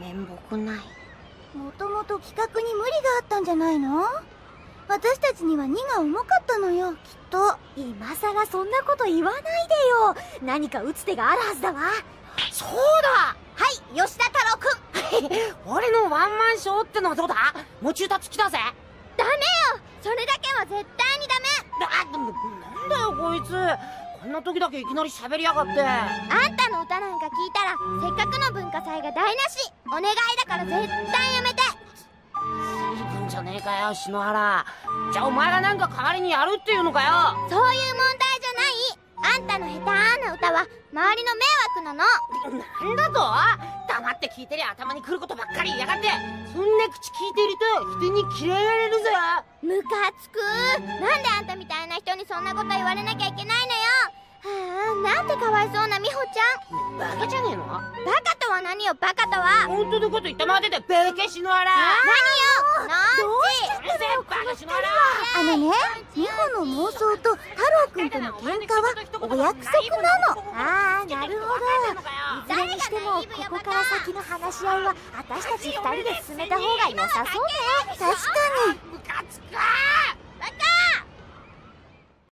面目ない。もともと企画に無理があったんじゃないの？私たちには2が重かったのよきっと。今さらそんなこと言わないでよ。何か打つ手があるはずだわ。そうだ！はい吉田太郎くん。俺のワンマンショーってのはどうだ？持ち歌付きだぜ。ダメよ。それだけは絶対にダメ。あでもなんだよこいつ。こんな時だけいきなり喋りやがって。あんたの歌なんか聞いたらせっかくの文化祭が台無しお願いだから絶対やめて。随分じゃねえかよ篠原。じゃあお前がなんか代わりにやるっていうのかよ。そういう問題じゃない。あんたの下手な歌は周りの迷惑なの。なんだと？黙って聞いてりゃ頭にくることばっかり言いやがって。そんな口聞いていると人に嫌いられるぜ。ムカつく。なんであんたみたいな人にそんなこと言われなきゃいけないのよ。はあなんてかわいそうな美穂ちゃん。バカじゃねえの？バカ何よバカとは？本当のこと言ったまででベケ篠原何よ？なんちうるせえバカ篠原あのね美穂の妄想と太郎くんとの喧嘩はお約束なの。ああなるほど。いずれにしてもここから先の話し合いは私たち二人で進めた方が良さそうね確かに。ムカつく